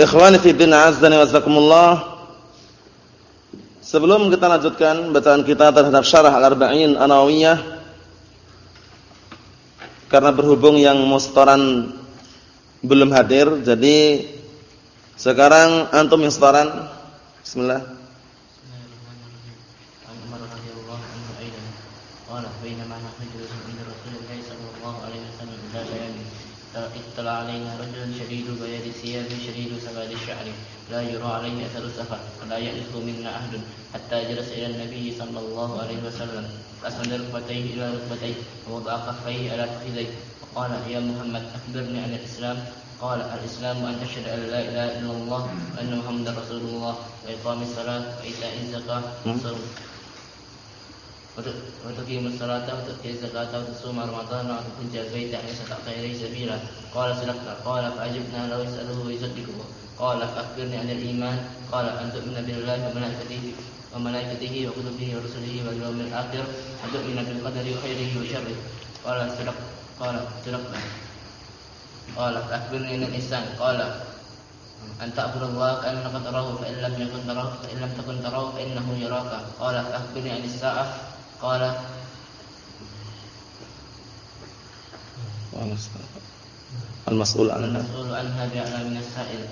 Ikhwani fi din azdani wazakumullah Sebelum kita lanjutkan bacaan kita terhadap syarah Al-Arba'in Anawiyah Karena berhubung yang mustoran belum hadir Jadi sekarang antum yang setoran Bismillah. Bismillahirrahmanirrahim. يرى عليه أثر السفر ولا يألفه منا أحد حتى جلس إلى النبي صلى الله عليه وسلم. فأسند ركبتيه إلى ركبتيه ووضع كفيه على فخذيه وقال يا محمد أخبرني عن الإسلام. قال الإسلام أن تشهد أن لا إله إلا الله وأن محمدا رسول الله وإقام الصلاة وإيتاء الزكاة. وصوم وتقيم الصلاة وتؤتي الزكاة وتصوم رمضان وتحج البيت أن يستطعت إليه سبيلا قال صدقت قال فأجبنا لو يسأله ويصدقه قال فأخبرني عن الإيمان قال أن تؤمن بالله وملائكته وملائكته وكتبه ورسله واليوم الآخر وتؤمن بالقدر خيره وشره قال صدقت قال صدقت قال فأخبرني عن الإحسان قال أن تعبد الله كأنك تراه فإن لم يكن تراه فإن لم تكن تراه فإنه يراك قال فأخبرني عن الساعة قال المسؤول عنها المسؤول عنها بأعلى من السائل.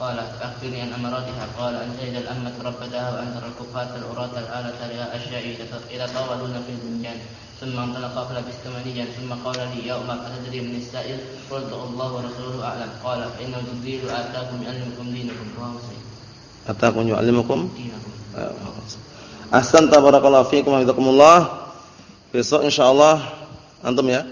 قال أخبرني عن أمراتها قال أن تجد الأمة ربتها وأن ترى الكفاة العراة الآلة لها أشياء يتطاولون في البنيان ثم انطلق فلبثت مليا ثم قال لي يا أمر أتدري من السائل؟ قلت الله ورسوله أعلم. قال فإنه جبريل آتاكم يعلمكم دينكم. رواه مسلم. آتاكم يعلمكم دينكم. Ahsan tabarakallahu fiikum wa Besok insyaallah antum ya.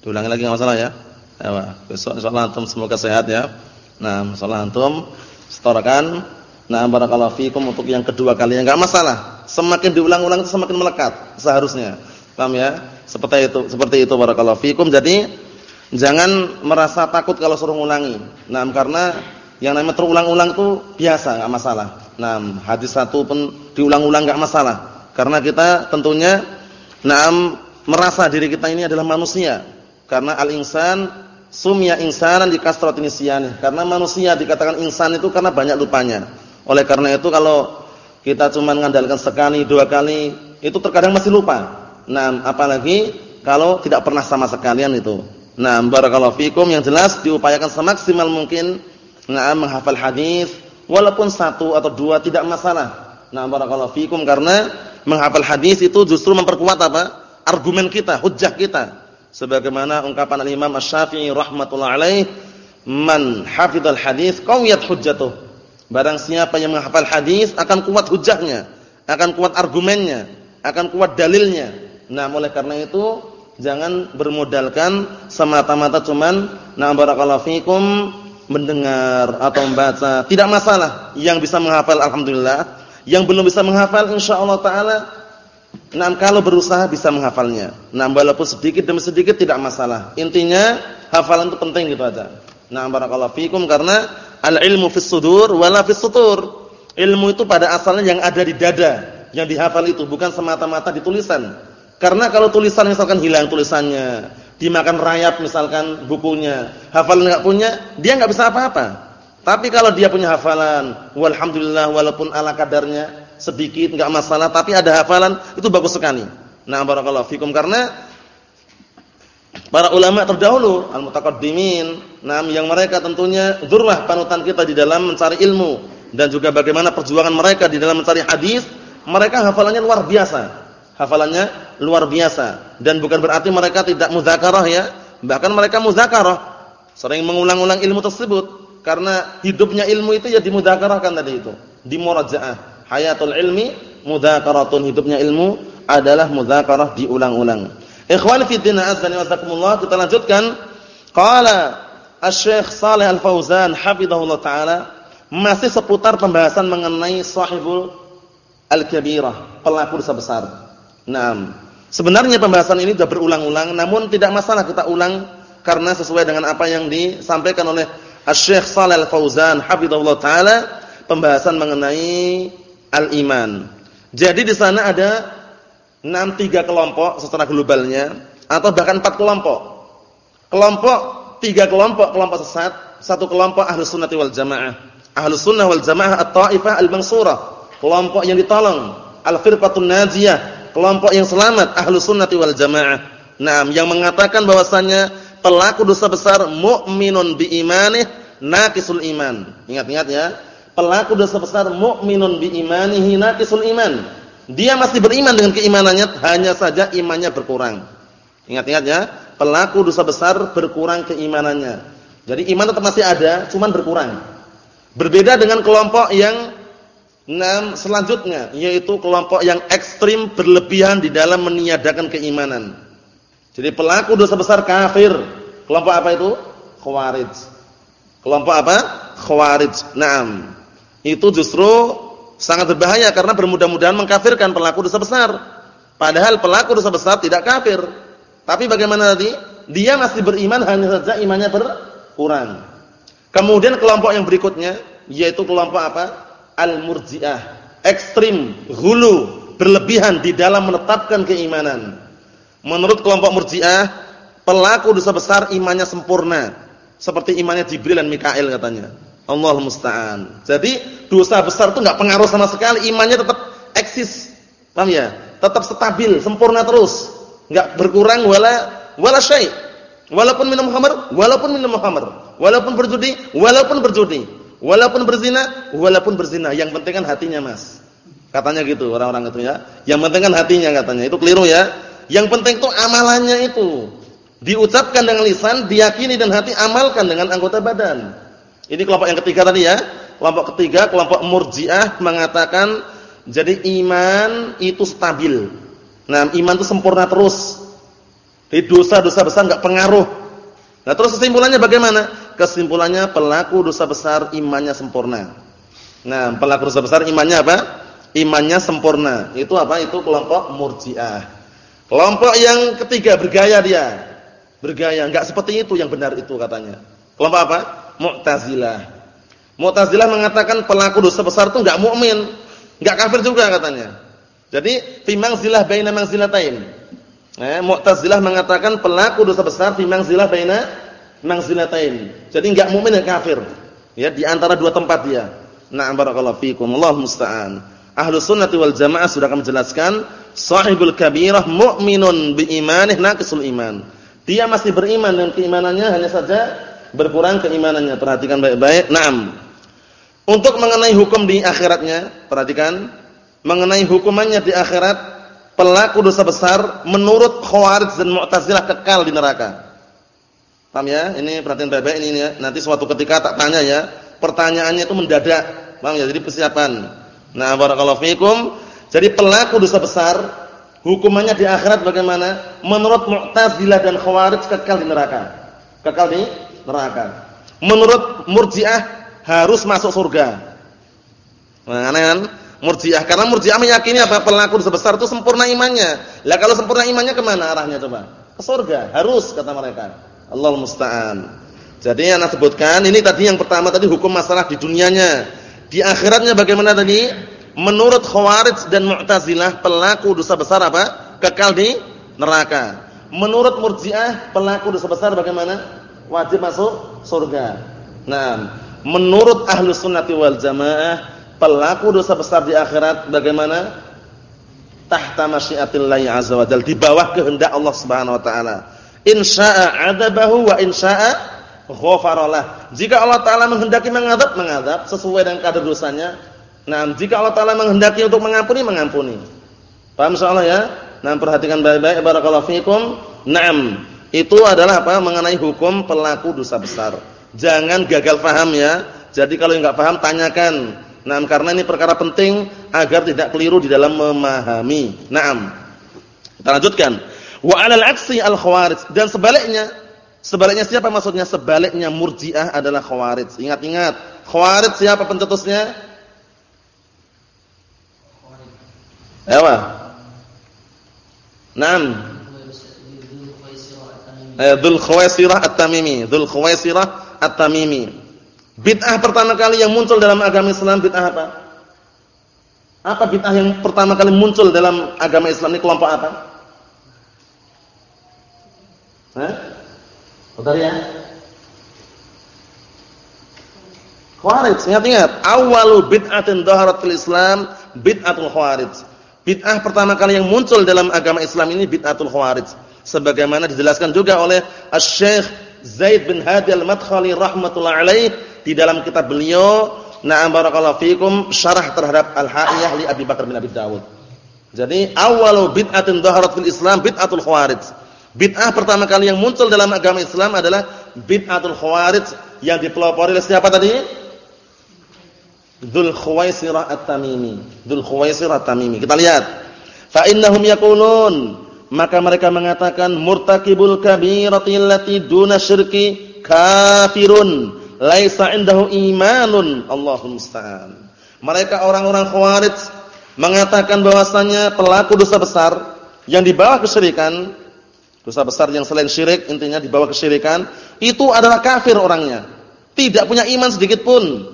Diulangi lagi enggak masalah ya. Ayo, besok insyaallah antum semoga sehat ya. Nah, masalah antum setorakan. Nah, barakallahu fiikum untuk yang kedua kalinya enggak masalah. Semakin diulang-ulang itu semakin melekat seharusnya. Paham ya? Seperti itu, seperti itu barakallahu fiikum. Jadi jangan merasa takut kalau suruh ngulangi. Nah, karena yang namanya terulang-ulang itu biasa, enggak masalah. Nah, hadis satu pun diulang-ulang enggak masalah. Karena kita tentunya naam merasa diri kita ini adalah manusia. Karena al-insan sumya insanan di kasratin nisyani. Karena manusia dikatakan insan itu karena banyak lupanya. Oleh karena itu kalau kita cuma mengandalkan sekali, dua kali, itu terkadang masih lupa. Nah, apalagi kalau tidak pernah sama sekalian itu. Nah, barakallahu fikum yang jelas diupayakan semaksimal mungkin nah menghafal hadis Walaupun satu atau dua tidak masalah. Nah, barakallahu fikum karena menghafal hadis itu justru memperkuat apa? argumen kita, hujjah kita. Sebagaimana ungkapan al-Imam Asy-Syafi'i rahimatullah alaih, "Man hafizal hadis qawiyat hujjatuh." Barang siapa yang menghafal hadis akan kuat hujjahnya, akan kuat argumennya, akan kuat dalilnya. Nah, oleh karena itu jangan bermodalkan semata-mata cuman na barakallahu fikum mendengar atau membaca, tidak masalah. Yang bisa menghafal alhamdulillah, yang belum bisa menghafal insyaallah taala nah kalau berusaha bisa menghafalnya. Nah, walaupun sedikit demi sedikit tidak masalah. Intinya hafalan itu penting gitu aja. Nah, barakallahu fikum karena al-ilmu fis sudur wala fis sutur. Ilmu itu pada asalnya yang ada di dada, yang dihafal itu bukan semata-mata di tulisan. Karena kalau tulisan misalkan hilang tulisannya, dimakan rayap misalkan bukunya, hafalan enggak punya, dia enggak bisa apa-apa. Tapi kalau dia punya hafalan, walhamdulillah walaupun ala kadarnya sedikit enggak masalah, tapi ada hafalan itu bagus sekali. Nah, barakallahu fikum karena para ulama terdahulu al-mutaqaddimin, nah yang mereka tentunya dzurrah panutan kita di dalam mencari ilmu dan juga bagaimana perjuangan mereka di dalam mencari hadis, mereka hafalannya luar biasa hafalannya luar biasa. Dan bukan berarti mereka tidak muzakarah ya. Bahkan mereka muzakarah. Sering mengulang-ulang ilmu tersebut. Karena hidupnya ilmu itu ya dimuzakarahkan tadi itu. Di murajaah. Hayatul ilmi mudzakarah,tun hidupnya ilmu adalah muzakarah diulang-ulang. Ikhwan fi din azza wa kita lanjutkan. Qala Asy-Syaikh Shalih Al-Fauzan hafizahullah taala. Masih seputar pembahasan mengenai sahibul al-kabirah, pelaku besar. Naam. Sebenarnya pembahasan ini sudah berulang-ulang namun tidak masalah kita ulang karena sesuai dengan apa yang disampaikan oleh Asy-Syaikh Shalih Al-Fauzan hafizahullah taala pembahasan mengenai al-iman. Jadi di sana ada enam tiga kelompok secara globalnya atau bahkan empat kelompok. Kelompok tiga kelompok kelompok sesat, satu kelompok ahlus sunnati wal jamaah. Ahlus sunnah wal jamaah at-taifah al-mansurah, kelompok yang ditolong, al-firqatun najiyah, kelompok yang selamat ahlus sunnati wal jamaah. Nah, yang mengatakan bahwasannya pelaku dosa besar mukminun bi imanih naqisul iman. Ingat-ingat ya. Pelaku dosa besar mukminun bi imanihi naqisul iman. Dia masih beriman dengan keimanannya, hanya saja imannya berkurang. Ingat-ingat ya, pelaku dosa besar berkurang keimanannya. Jadi iman tetap masih ada, cuman berkurang. Berbeda dengan kelompok yang enam selanjutnya, yaitu kelompok yang ekstrim berlebihan di dalam meniadakan keimanan. Jadi pelaku dosa besar kafir. Kelompok apa itu? Khawarij. Kelompok apa? Khawarij. Naam. Itu justru sangat berbahaya karena bermudah-mudahan mengkafirkan pelaku dosa besar. Padahal pelaku dosa besar tidak kafir. Tapi bagaimana tadi? Dia masih beriman hanya saja imannya berkurang. Kemudian kelompok yang berikutnya yaitu kelompok apa? Al-Murji'ah. Ekstrim, hulu, berlebihan di dalam menetapkan keimanan. Menurut kelompok Murji'ah, pelaku dosa besar imannya sempurna, seperti imannya Jibril dan Mikail katanya. Allah musta'an. Jadi dosa besar itu enggak pengaruh sama sekali, imannya tetap eksis. Paham ya? Tetap stabil, sempurna terus. Enggak berkurang wala wala syai. Walaupun minum khamar, walaupun minum khamar. Walaupun berjudi, walaupun berjudi. Walaupun berzina, walaupun berzina. Yang penting kan hatinya, Mas. Katanya gitu orang-orang itu ya. Yang penting kan hatinya katanya. Itu keliru ya. Yang penting itu amalannya itu. Diucapkan dengan lisan, diyakini dan hati amalkan dengan anggota badan. Ini kelompok yang ketiga tadi ya. Kelompok ketiga, kelompok Murji'ah mengatakan jadi iman itu stabil. Nah, iman itu sempurna terus. Jadi dosa-dosa besar enggak pengaruh. Nah, terus kesimpulannya bagaimana? Kesimpulannya pelaku dosa besar imannya sempurna. Nah, pelaku dosa besar imannya apa? Imannya sempurna. Itu apa? Itu kelompok Murji'ah. Kelompok yang ketiga bergaya dia. Bergaya, enggak seperti itu yang benar itu katanya. Kelompok apa? Mu'tazilah. Mu'tazilah mengatakan pelaku dosa besar itu enggak mukmin, enggak kafir juga katanya. Jadi fi manzilah baina manzilatain. Eh, Mu'tazilah mengatakan pelaku dosa besar fi manzilah baina manzilatain. Jadi enggak mukmin dan kafir. Ya, di antara dua tempat dia. Na'am barakallahu fikum. Allah musta'an. Ahlus sunnati wal jamaah sudah kami jelaskan sahibul kabirah mu'minun bi imanih naqisul iman. Dia masih beriman dengan keimanannya hanya saja berkurang keimanannya. Perhatikan baik-baik. Naam. Untuk mengenai hukum di akhiratnya, perhatikan mengenai hukumannya di akhirat pelaku dosa besar menurut Khawarij dan Mu'tazilah kekal di neraka. Paham ya? Ini perhatian baik-baik ini ya. Nanti suatu ketika tak tanya ya. Pertanyaannya itu mendadak. Paham ya? Jadi persiapan. Nah, barakallahu fikum. Jadi pelaku dosa besar hukumannya di akhirat bagaimana? Menurut Mu'tazilah dan Khawarij kekal di neraka. Kekal di neraka. Menurut Murji'ah harus masuk surga. Nah, aneh kan? Murji'ah karena Murji'ah meyakini apa? Pelaku dosa besar itu sempurna imannya. Lah kalau sempurna imannya ke mana arahnya coba? Ke surga. Harus kata mereka. Allah musta'an. Jadi yang saya sebutkan ini tadi yang pertama tadi hukum masalah di dunianya. Di akhiratnya bagaimana tadi? Menurut Khawarij dan Mu'tazilah pelaku dosa besar apa? Kekal di neraka. Menurut Murji'ah pelaku dosa besar bagaimana? Wajib masuk surga. Nah, menurut Ahlus Sunnati wal Jamaah pelaku dosa besar di akhirat bagaimana? Tahta masyiatillahi azza wa jalla, di bawah kehendak Allah Subhanahu wa taala. Insya'a 'adabahu wa insya'a ghafaralah. Jika Allah taala menghendaki mengadab, mengadab sesuai dengan kadar dosanya Nah, jika Allah Taala menghendaki untuk mengampuni, mengampuni. Paham insyaallah ya? Nah, perhatikan baik-baik barakallahu fikum. Naam. Itu adalah apa? Mengenai hukum pelaku dosa besar. Jangan gagal paham ya. Jadi kalau enggak paham tanyakan. Nah, karena ini perkara penting agar tidak keliru di dalam memahami. Naam. Kita lanjutkan. Wa 'alal 'aksi al-khawarij dan sebaliknya Sebaliknya siapa maksudnya? Sebaliknya Murji'ah adalah Khawarij. Ingat-ingat, Khawarij siapa pencetusnya? Ewa. Naam. Eh, Dzul Khawaisirah At-Tamimi, Dzul Khawaisirah At-Tamimi. Bid'ah pertama kali yang muncul dalam agama Islam bid'ah apa? Apa bid'ah yang pertama kali muncul dalam agama Islam ini kelompok apa? Betul ya? Khawarij, ingat-ingat, awalu bid'atin dhaharat fil Islam bid'atul khawarij. Bid'ah pertama kali yang muncul dalam agama Islam ini bid'atul khawarij. Sebagaimana dijelaskan juga oleh Asy-Syaikh Zaid bin Hadi Al-Madkhali rahimatullah alaih di dalam kitab beliau Na'am barakallahu fikum syarah terhadap Al-Ha'iyah li Abi Bakar bin Abi Dawud. Jadi awalu bid'atin dhaharat fil Islam bid'atul khawarij. Bid'ah pertama kali yang muncul dalam agama Islam adalah bid'atul khawarij yang dipelopori oleh siapa tadi? Dzul Khuwaisirah At-Tamimi. Dzul Khuwaisirah At-Tamimi. Kita lihat. Fa innahum yaqulun maka mereka mengatakan murtakibul kabirati allati duna syirki kafirun laisa indahu imanun Allahul musta'an. Mereka orang-orang Khawarij mengatakan bahwasanya pelaku dosa besar yang dibawa kesyirikan Dosa besar yang selain syirik intinya dibawa kesyirikan itu adalah kafir orangnya. Tidak punya iman sedikit pun.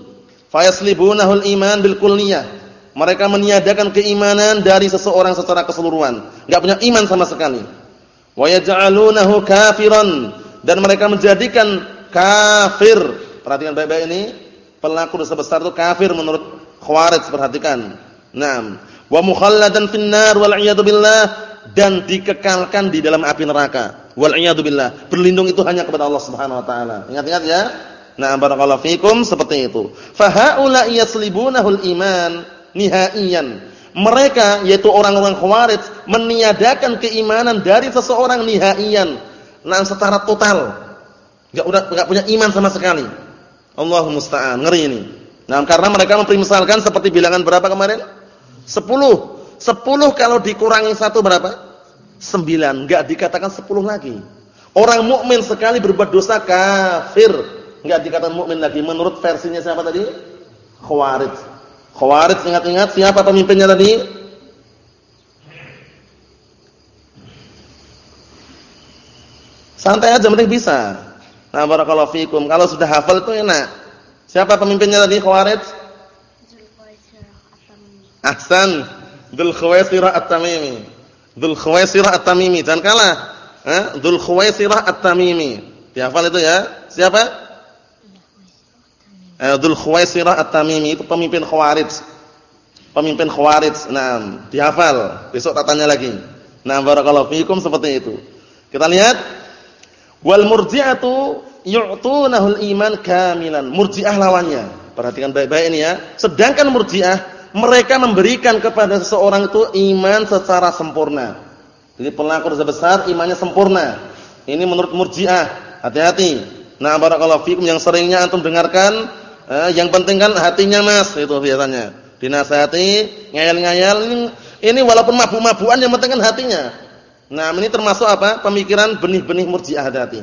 Fayaslibunahul iman bil kulliyah. Mereka meniadakan keimanan dari seseorang secara keseluruhan. Enggak punya iman sama sekali. Wa yaj'alunahu kafiran dan mereka menjadikan kafir. Perhatikan baik-baik ini, pelaku dosa besar itu kafir menurut Khawarij, perhatikan. Naam. Wa mukhalladan finnar wal billah dan dikekalkan di dalam api neraka. Wal billah. Berlindung itu hanya kepada Allah Subhanahu wa taala. Ingat-ingat ya. Nah, barakallahu fikum seperti itu. Fa haula yaslibunahul iman nihaiyan. Mereka yaitu orang-orang Khawarij meniadakan keimanan dari seseorang nihaiyan. Nah, secara total. Enggak udah enggak punya iman sama sekali. Allahu musta'an. Ngeri ini. Nah, karena mereka mempermisalkan seperti bilangan berapa kemarin? 10 Sepuluh kalau dikurangi satu berapa? Sembilan. Enggak dikatakan sepuluh lagi. Orang mukmin sekali berbuat dosa kafir. Enggak dikatakan mukmin lagi. Menurut versinya siapa tadi? Khawarij. Khawarij ingat-ingat siapa pemimpinnya tadi? Santai aja mending bisa. Nah, barakallahu fikum. Kalau sudah hafal itu enak. Siapa pemimpinnya tadi Khawarij? Ahsan. Dzul Khuwaisirah At-Tamimi. Dzul Khuwaisirah At-Tamimi. Jangan kalah. Eh? Dzul Khuwaisirah At-Tamimi. Dihafal itu ya. Siapa? Eh, Dzul Khuwaisirah At-Tamimi itu pemimpin Khawarij. Pemimpin Khawarij. Nah, dihafal. Besok tak tanya lagi. Nah, barakallahu fiikum seperti itu. Kita lihat wal murji'atu yu'tunahul iman kamilan. Murji'ah lawannya. Perhatikan baik-baik ini ya. Sedangkan murji'ah mereka memberikan kepada seseorang itu iman secara sempurna. Jadi pelaku dosa besar imannya sempurna. Ini menurut Murji'ah. Hati-hati. Nah, barakallahu fikum yang seringnya antum dengarkan, eh, yang penting kan hatinya Mas, itu biasanya. Dinasihati, ngayal-ngayal ini, ini walaupun mabuk-mabukan yang penting kan hatinya. Nah, ini termasuk apa? Pemikiran benih-benih Murji'ah hati-hati.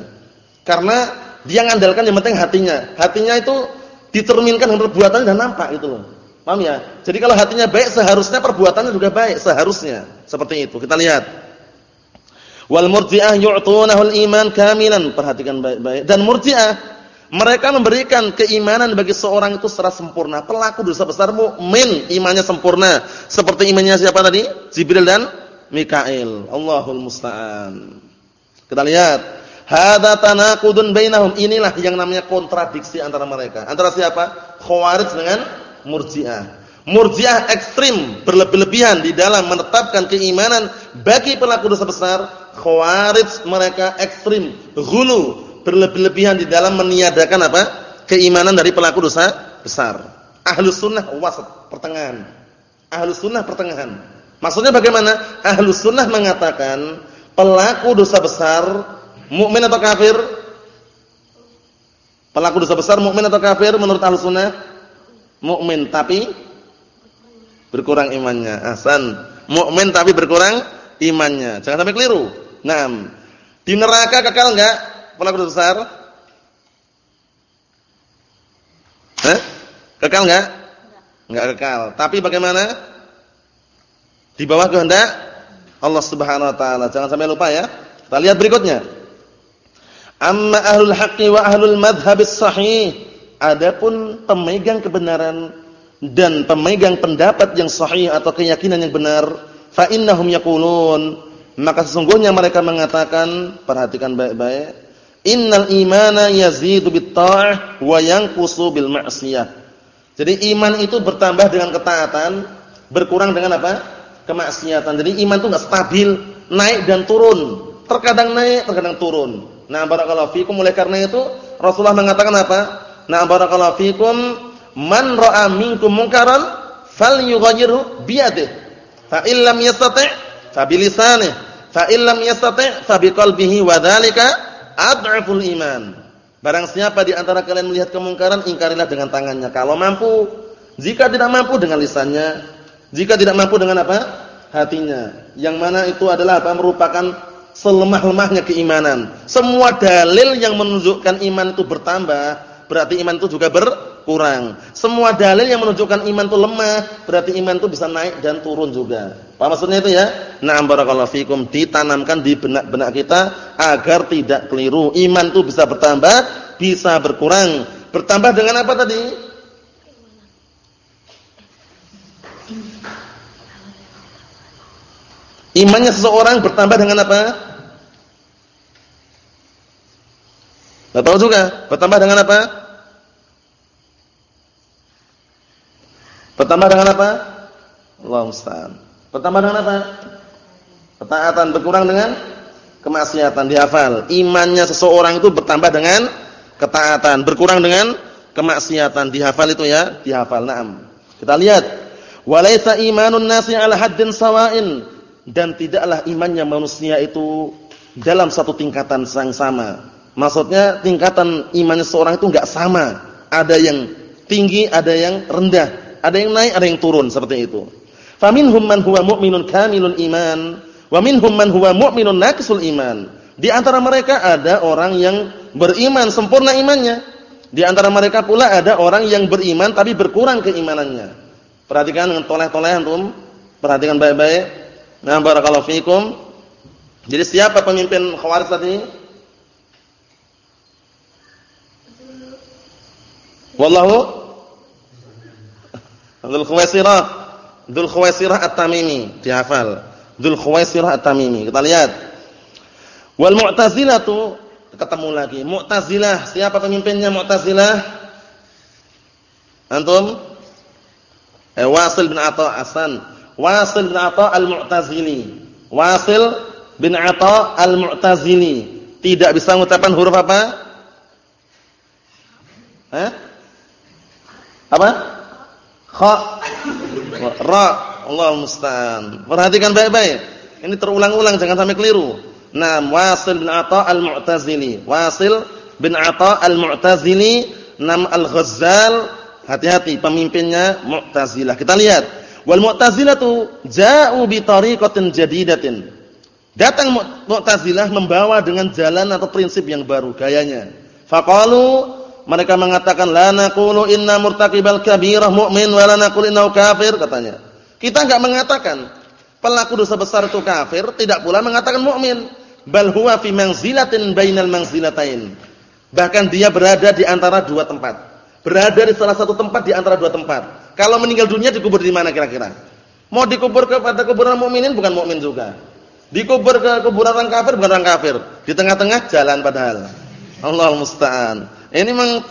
Karena dia ngandalkan yang penting hatinya. Hatinya itu dicerminkan dengan perbuatannya dan nampak itu loh. Paham ya? Jadi kalau hatinya baik seharusnya perbuatannya juga baik, seharusnya. Seperti itu. Kita lihat. Wal murji'ah yu'tunahul iman kamilan. Perhatikan baik-baik. Dan murji'ah mereka memberikan keimanan bagi seorang itu secara sempurna. Pelaku dosa besar mukmin, imannya sempurna. Seperti imannya siapa tadi? Jibril dan Mikail. Allahul musta'an. Kita lihat. Hadza tanaqudun bainahum. Inilah yang namanya kontradiksi antara mereka. Antara siapa? Khawarij dengan Murji'ah. Murji'ah ekstrim, berlebih-lebihan di dalam menetapkan keimanan bagi pelaku dosa besar. Khawarij mereka ekstrim, ghulu, berlebih-lebihan di dalam meniadakan apa? Keimanan dari pelaku dosa besar. Ahlus sunnah wasat, pertengahan. Ahlus sunnah pertengahan. Maksudnya bagaimana? Ahlus sunnah mengatakan pelaku dosa besar mukmin atau kafir? Pelaku dosa besar mukmin atau kafir menurut Ahlus sunnah? Mukmin tapi berkurang imannya. Hasan, mukmin tapi berkurang imannya. Jangan sampai keliru. Naam. Di neraka kekal enggak? pelaku dosa besar? Eh? Kekal enggak? Enggak kekal. Tapi bagaimana? Di bawah kehendak Allah Subhanahu wa taala. Jangan sampai lupa ya. Kita lihat berikutnya. Amma ahlul haqqi wa ahlul madhhabis sahih. Adapun pemegang kebenaran dan pemegang pendapat yang sahih atau keyakinan yang benar, fa innahum yaqulun, maka sesungguhnya mereka mengatakan, perhatikan baik-baik, innal imana yazidu bit ta'ah wa yanqusu bil ma'siyah. Jadi iman itu bertambah dengan ketaatan, berkurang dengan apa? kemaksiatan. Jadi iman itu enggak stabil, naik dan turun. Terkadang naik, terkadang turun. Nah, barakallahu fikum oleh karena itu Rasulullah mengatakan apa? Nah, barakallahu fikum man ra'a minkum munkaran falyughayyirhu biyadihi. Fa illam yastati' fa bilisanihi. Fa illam yastati' fa biqalbihi wa dzalika ad'aful iman. Barang siapa di antara kalian melihat kemungkaran, ingkarilah dengan tangannya kalau mampu. Jika tidak mampu dengan lisannya, jika tidak mampu dengan apa? Hatinya. Yang mana itu adalah apa? Merupakan selemah-lemahnya keimanan. Semua dalil yang menunjukkan iman itu bertambah, berarti iman itu juga berkurang. Semua dalil yang menunjukkan iman itu lemah, berarti iman itu bisa naik dan turun juga. Apa maksudnya itu ya? Na'am barakallahu fikum ditanamkan di benak-benak kita agar tidak keliru. Iman itu bisa bertambah, bisa berkurang. Bertambah dengan apa tadi? Imannya seseorang bertambah dengan apa? Tidak tahu juga. Bertambah dengan apa? Bertambah dengan apa? Allah musta'an. Bertambah dengan apa? Ketaatan berkurang dengan kemaksiatan dihafal. Imannya seseorang itu bertambah dengan ketaatan, berkurang dengan kemaksiatan dihafal itu ya, dihafal. Naam. Kita lihat. Walaysa imanun nasi ala haddin sawa'in dan tidaklah imannya manusia itu dalam satu tingkatan yang sama. Maksudnya tingkatan imannya seorang itu enggak sama. Ada yang tinggi, ada yang rendah, ada yang naik, ada yang turun seperti itu. Faminhum man huwa mu'minun kamilul iman, wa minhum man huwa mu'minun naqisul iman. Di antara mereka ada orang yang beriman sempurna imannya. Di antara mereka pula ada orang yang beriman tapi berkurang keimanannya. Perhatikan dengan toleh-toleh antum. Perhatikan baik-baik. Nah, barakallahu fiikum. Jadi siapa pemimpin Khawarij tadi? Wallahu Dzul Khuwaisirah. Dzul Khuwaisirah At-Tamimi, dihafal. Dzul Khuwaisirah At-Tamimi. Kita lihat. Wal Mu'tazilah tu ketemu lagi. Mu'tazilah, siapa pemimpinnya Mu'tazilah? Antum? Eh, Wasil bin Atha Hasan. Wasil bin Atha al-Mu'tazili. Wasil bin Atha al-Mu'tazili. Tidak bisa mengucapkan huruf apa? Eh? Apa? Kha. Ra. Allah musta'an. Perhatikan baik-baik. Ini terulang-ulang jangan sampai keliru. Nah, Wasil bin Atha al-Mu'tazili. Wasil bin Atha al-Mu'tazili nam al-Ghazzal. Hati-hati pemimpinnya Mu'tazilah. Kita lihat Wal Mu'tazilatu ja'u bi tariqatin jadidatin. Datang Mu'tazilah membawa dengan jalan atau prinsip yang baru gayanya. Faqalu mereka mengatakan la naqulu inna murtaqibal kabirah mu'min wa la naqulu innahu kafir katanya. Kita enggak mengatakan pelaku dosa besar itu kafir, tidak pula mengatakan mukmin. Bal huwa fi manzilatin bainal manzilatain. Bahkan dia berada di antara dua tempat. Berada di salah satu tempat di antara dua tempat. Kalau meninggal dunia dikubur di mana kira-kira? Mau dikubur kepada kuburan mukminin bukan mukmin juga. Dikubur ke kuburan orang kafir bukan orang kafir. Di tengah-tengah jalan padahal. Allah musta'an. Ini memang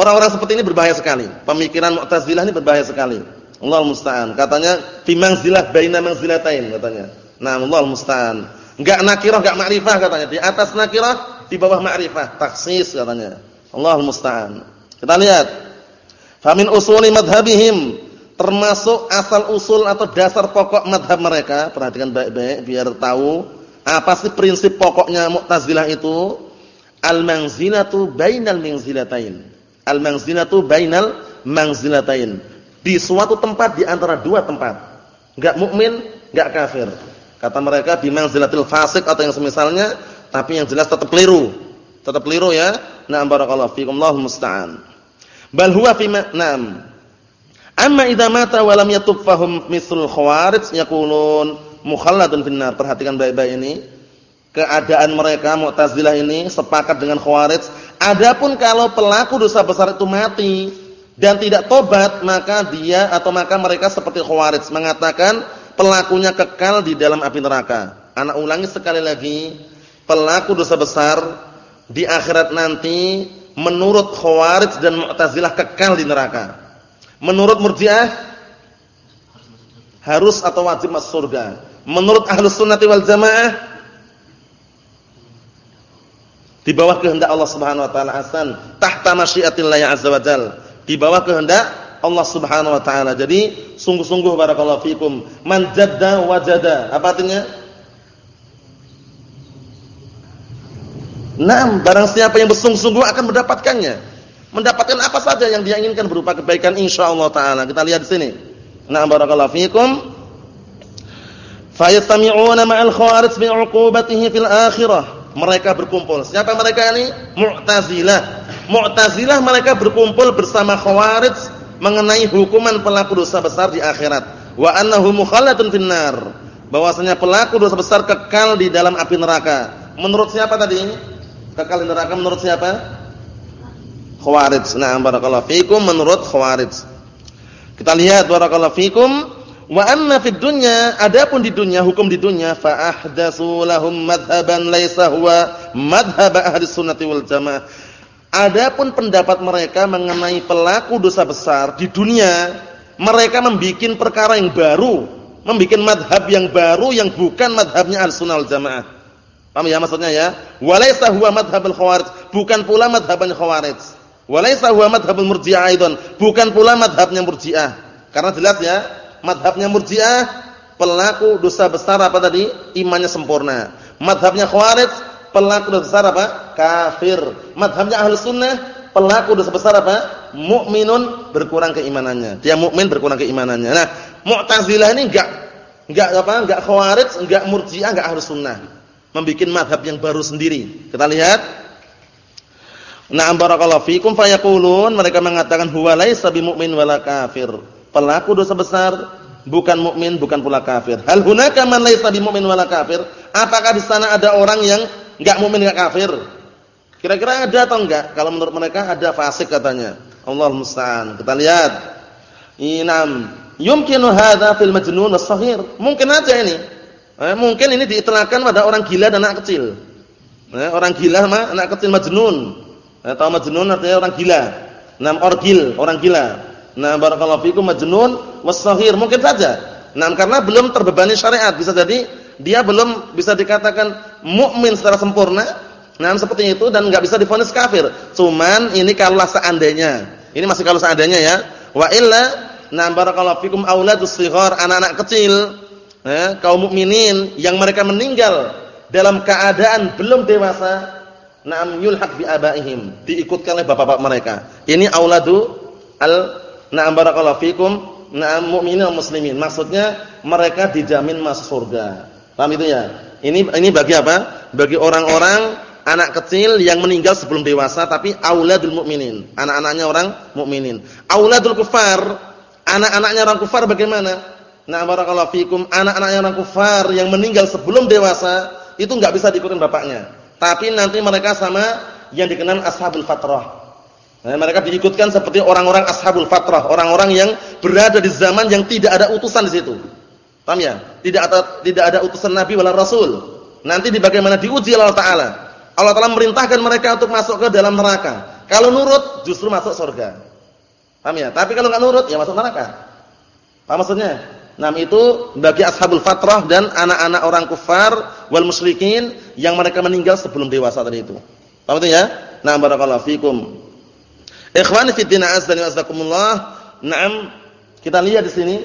orang-orang seperti ini berbahaya sekali. Pemikiran Mu'tazilah ini berbahaya sekali. Allah musta'an. Katanya fi manzilah baina manzilatain katanya. Nah, Allah musta'an. Enggak nakirah, enggak ma'rifah katanya. Di atas nakirah, di bawah ma'rifah. Taksis katanya. Allah musta'an. Kita lihat Famin usuli madhabihim termasuk asal usul atau dasar pokok madhab mereka. Perhatikan baik-baik biar tahu apa sih prinsip pokoknya Mu'tazilah itu. Al-manzilatu bainal manzilatain. Al-manzilatu bainal manzilatain. Di suatu tempat di antara dua tempat. Enggak mukmin, enggak kafir. Kata mereka di manzilatil fasik atau yang semisalnya, tapi yang jelas tetap keliru. Tetap keliru ya. Na'am barakallahu fikum. Allahu musta'an. Bal huwa fi na'am. Amma idza mata wa lam yatub fahum mithl khawarij yaqulun mukhalladun finnar. Perhatikan baik-baik ini. Keadaan mereka Mu'tazilah ini sepakat dengan khawarij. Adapun kalau pelaku dosa besar itu mati dan tidak tobat, maka dia atau maka mereka seperti khawarij mengatakan pelakunya kekal di dalam api neraka. Anak ulangi sekali lagi, pelaku dosa besar di akhirat nanti menurut Khawarij dan Mu'tazilah kekal di neraka. Menurut Murji'ah harus atau wajib masuk surga. Menurut Ahlus Sunnah wal Jamaah di bawah kehendak Allah Subhanahu wa taala asan, tahta masyiatillah azza wa jal. Di bawah kehendak Allah Subhanahu wa taala. Jadi sungguh-sungguh barakallahu fikum man jadda wajada. Apa artinya? Nah, barang siapa yang bersungguh-sungguh akan mendapatkannya. Mendapatkan apa saja yang dia inginkan berupa kebaikan insyaallah taala. Kita lihat di sini. Nah, barakallahu fiikum. Fayastami'una ma'al khawarij bi'uqubatihi fil akhirah. Mereka berkumpul. Siapa mereka ini? Mu'tazilah. Mu'tazilah mereka berkumpul bersama khawarij mengenai hukuman pelaku dosa besar di akhirat. Wa annahu mukhallatun finnar. Bahwasanya pelaku dosa besar kekal di dalam api neraka. Menurut siapa tadi? Kekal di neraka menurut siapa? Khawarij. Na'am barakallahu fikum menurut Khawarij. Kita lihat barakallahu fikum wa anna fid dunya adapun di dunia hukum di dunia fa ahdatsu lahum madhhaban laisa huwa madhhab ahli sunnati wal jamaah. Adapun pendapat mereka mengenai pelaku dosa besar di dunia, mereka membuat perkara yang baru, membuat madhab yang baru yang bukan madhabnya al-sunnah wal jamaah. Paham ya maksudnya ya? Walaysa huwa madhhabul khawarij, bukan pula madhabnya khawarij. Walaysa huwa madhhabul murji'ah aidan, bukan pula madhabnya murji'ah. Karena jelas ya, madhabnya murji'ah pelaku dosa besar apa tadi? Imannya sempurna. Madhabnya khawarij pelaku dosa besar apa? Kafir. Madhabnya ahli sunnah pelaku dosa besar apa? Mukminun berkurang keimanannya. Dia mukmin berkurang keimanannya. Nah, Mu'tazilah ini enggak enggak apa? Enggak khawarij, enggak murji'ah, enggak ahli sunnah membuat madhab yang baru sendiri. Kita lihat. Na'am barakallahu fikum fayaqulun mereka mengatakan huwa laisa bimumin wala kafir. Pelaku dosa besar bukan mukmin bukan pula kafir. Hal hunaka man laisa bimumin wala kafir? Apakah di sana ada orang yang enggak mukmin enggak kafir? Kira-kira ada atau enggak? Kalau menurut mereka ada fasik katanya. Allah musta'an. Kita lihat. Inam yumkinu hadza fil majnun as-saghir. Mungkin aja ini Eh, mungkin ini diitlakkan pada orang gila dan anak kecil. Eh, orang gila sama anak kecil majnun. Eh, tahu majnun artinya orang gila. Nam orgil, orang gila. Nah, barakallahu fikum majnun was-saghir mungkin saja. Nah, karena belum terbebani syariat, bisa jadi dia belum bisa dikatakan mukmin secara sempurna. Nah, seperti itu dan enggak bisa divonis kafir. Cuman ini kalau seandainya. Ini masih kalau seandainya ya. Wa illa nah barakallahu fikum auladus shighar, anak-anak kecil eh, kaum mukminin yang mereka meninggal dalam keadaan belum dewasa na'am yulhaq bi abaihim diikutkan oleh bapak-bapak mereka ini auladu al na'am barakallahu fikum. Na'am mukminin muslimin. Maksudnya mereka dijamin masuk surga. Paham itu ya? Ini ini bagi apa? Bagi orang-orang anak kecil yang meninggal sebelum dewasa tapi auladul mukminin anak-anaknya orang mukminin auladul kufar. Anak-anaknya orang kufar bagaimana? Nah barakallahu fikum. Anak-anak yang orang kufar yang meninggal sebelum dewasa itu enggak bisa diikutin bapaknya. Tapi nanti mereka sama yang dikenal ashabul fatrah. Nah, mereka diikutkan seperti orang-orang ashabul fatrah, orang-orang yang berada di zaman yang tidak ada utusan di situ. Paham ya? Tidak ada tidak ada utusan nabi wala rasul. Nanti di bagaimana diuji Allah taala. Allah taala memerintahkan mereka untuk masuk ke dalam neraka. Kalau nurut justru masuk surga. Paham ya? Tapi kalau enggak nurut ya masuk neraka. Apa maksudnya? Nah itu bagi ashabul fatrah dan anak-anak orang kufar wal musyrikin yang mereka meninggal sebelum dewasa tadi itu. Paham itu ya? Nah barakallahu fikum. Ikhwani fi din azza wa azakumullah. Naam kita lihat di sini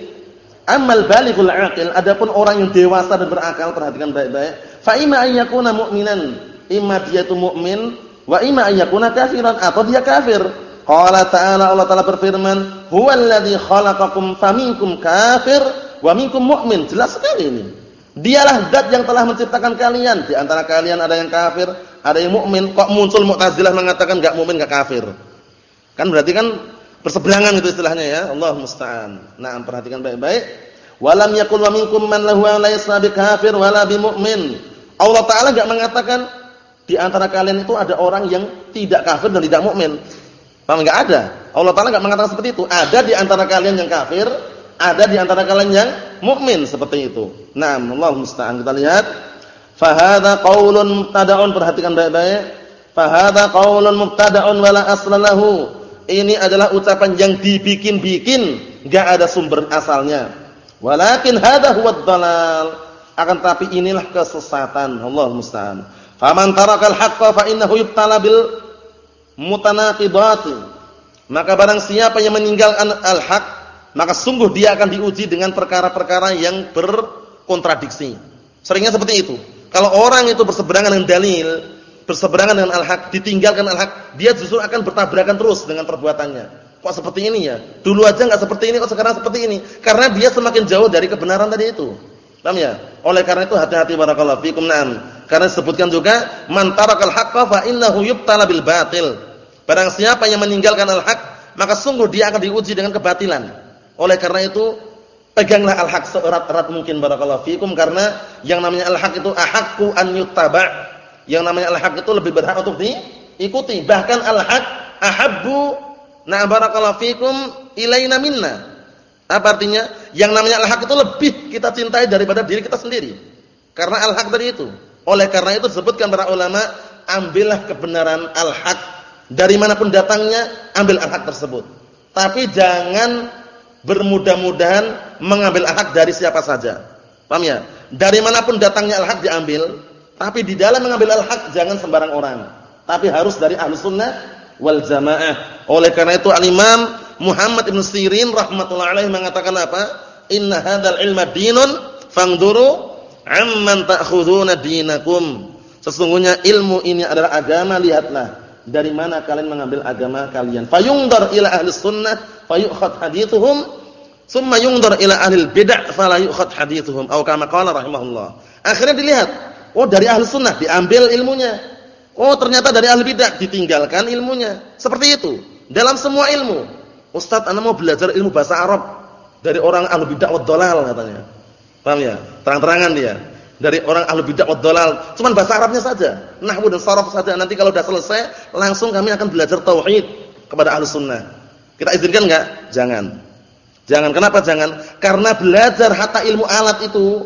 amal balighul aqil adapun orang yang dewasa dan berakal perhatikan baik-baik. Fa imma an yakuna mu'minan, imma dia itu mukmin wa imma an yakuna kafiran atau dia kafir. Qala ta'ala Allah Ta'ala berfirman, "Huwallazi khalaqakum faminkum kafir wa minkum mu'min." Jelas sekali ini. Dialah zat yang telah menciptakan kalian. Di antara kalian ada yang kafir, ada yang mukmin, kok muncul Mu'tazilah mengatakan enggak mukmin enggak kafir. Kan berarti kan berseberangan itu istilahnya ya. Allah musta'an. Nah, perhatikan baik-baik. Walam yakul wa minkum man lahu laysa bikafir wala bimumin. Allah taala enggak mengatakan di antara kalian itu ada orang yang tidak kafir dan tidak mukmin. Paham enggak ada? Allah taala enggak mengatakan seperti itu. Ada di antara kalian yang kafir, ada di antara kalian yang mukmin seperti itu. Nah, Allah musta'an. Kita lihat Fahada qaulun mubtada'un perhatikan baik-baik. Fahada qaulun mubtada'un wala aslalahu. Ini adalah ucapan yang dibikin-bikin, enggak ada sumber asalnya. Walakin hada huwa dhalal. Akan tapi inilah kesesatan. Allah musta'an. Faman tarakal haqqa fa innahu yubtala bil mutanaqidati. Maka barang siapa yang meninggalkan al-haq, maka sungguh dia akan diuji dengan perkara-perkara yang berkontradiksi. Seringnya seperti itu. Kalau orang itu berseberangan dengan dalil, berseberangan dengan al-haq, ditinggalkan al-haq, dia justru akan bertabrakan terus dengan perbuatannya. Kok seperti ini ya? Dulu aja enggak seperti ini, kok sekarang seperti ini? Karena dia semakin jauh dari kebenaran tadi itu. Paham ya? Oleh karena itu hati-hati barakallahu fikum na'am. Karena disebutkan juga man tarakal haqqa fa innahu yubtala bil batil. Barang siapa yang meninggalkan al-haq, maka sungguh dia akan diuji dengan kebatilan. Oleh karena itu Peganglah al-haq seerat-erat mungkin barakallahu fikum karena yang namanya al-haq itu ahaqqu an yuttaba'. Yang namanya al-haq itu lebih berhak untuk diikuti. Bahkan al-haq ahabbu na barakallahu fikum ilaina minna. Apa artinya? Yang namanya al-haq itu lebih kita cintai daripada diri kita sendiri. Karena al-haq tadi itu. Oleh karena itu disebutkan para ulama, ambillah kebenaran al-haq dari mana pun datangnya, ambil al-haq tersebut. Tapi jangan bermudah-mudahan mengambil al-haq dari siapa saja. Paham ya? Dari mana pun datangnya al-haq diambil, tapi di dalam mengambil al-haq jangan sembarang orang. Tapi harus dari ahlu sunnah wal jamaah. Oleh karena itu al-imam Muhammad ibn Sirin rahmatullah alaih mengatakan apa? Inna hadal ilma dinun fangduru amman ta'khuduna dinakum. Sesungguhnya ilmu ini adalah agama, lihatlah dari mana kalian mengambil agama kalian. Fayungdar ila ahli sunnah fayukhad hadithuhum, summa yungdar ila ahli bid'ah fala yukhad hadithuhum. Atau kama rahimahullah. Akhirnya dilihat, oh dari ahli sunnah diambil ilmunya. Oh ternyata dari ahli bid'ah ditinggalkan ilmunya. Seperti itu. Dalam semua ilmu. Ustaz, anda mau belajar ilmu bahasa Arab dari orang ahli bid'ah dolal katanya. Paham ya? Terang-terangan dia dari orang ahlu bidah wad dalal. Cuman bahasa Arabnya saja, nahwu dan sharaf saja. Nanti kalau sudah selesai, langsung kami akan belajar tauhid kepada ahlu sunnah. Kita izinkan enggak? Jangan. Jangan. Kenapa jangan? Karena belajar hatta ilmu alat itu,